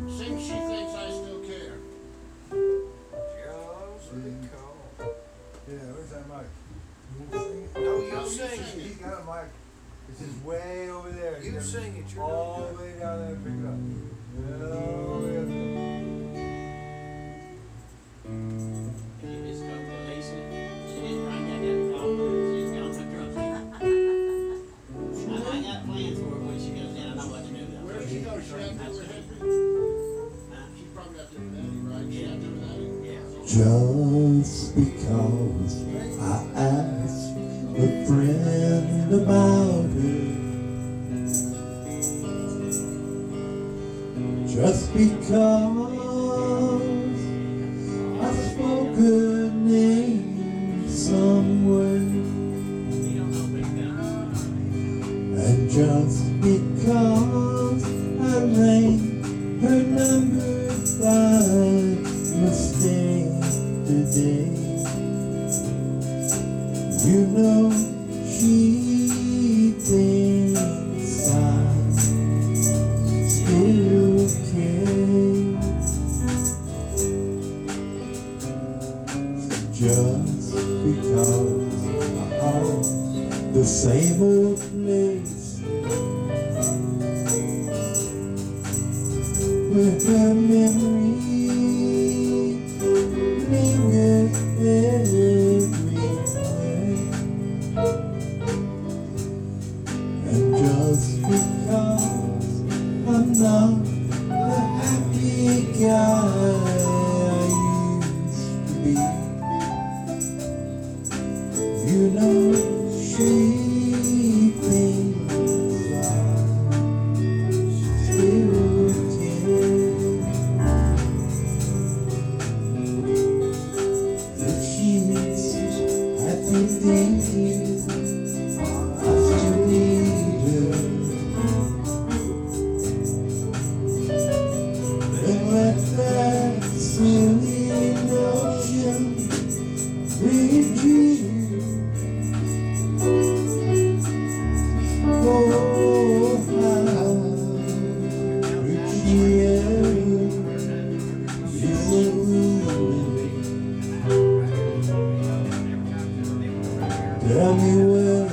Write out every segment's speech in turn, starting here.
Since she thinks I still care. Yeah, where's that mic? Sing? No, you, you sing, it. He got a mic. It's just way over there. You sing it. You're all the way down there. Pick it up. Just because I asked a friend of mine. With her memory everywhere. And just because I'm not the happy guy. Anywhere,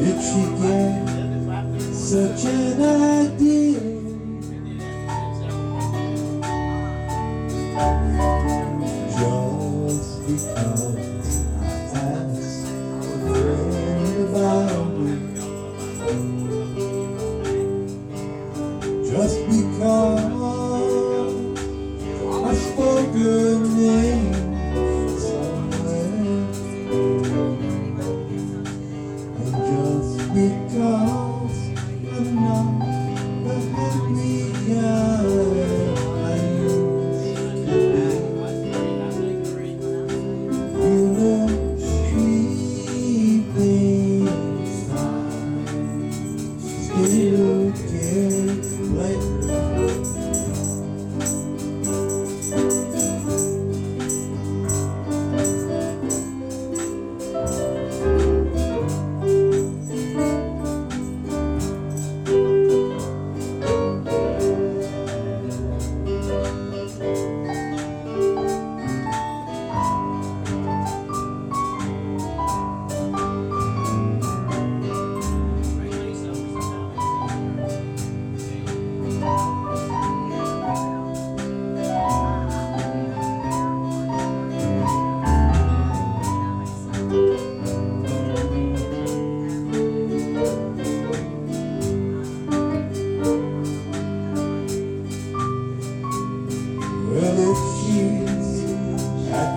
if she gets such an eye. become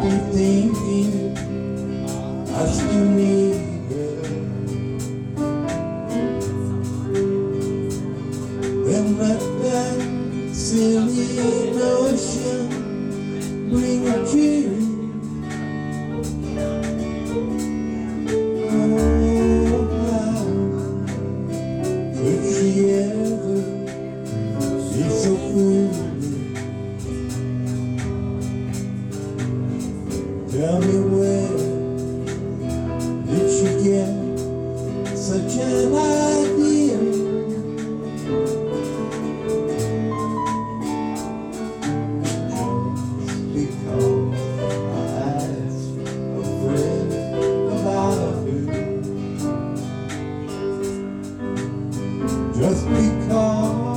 everything that you need. such an idea. Just because I asked a friend about. Just because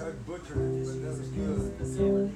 I butchered it, but that was good.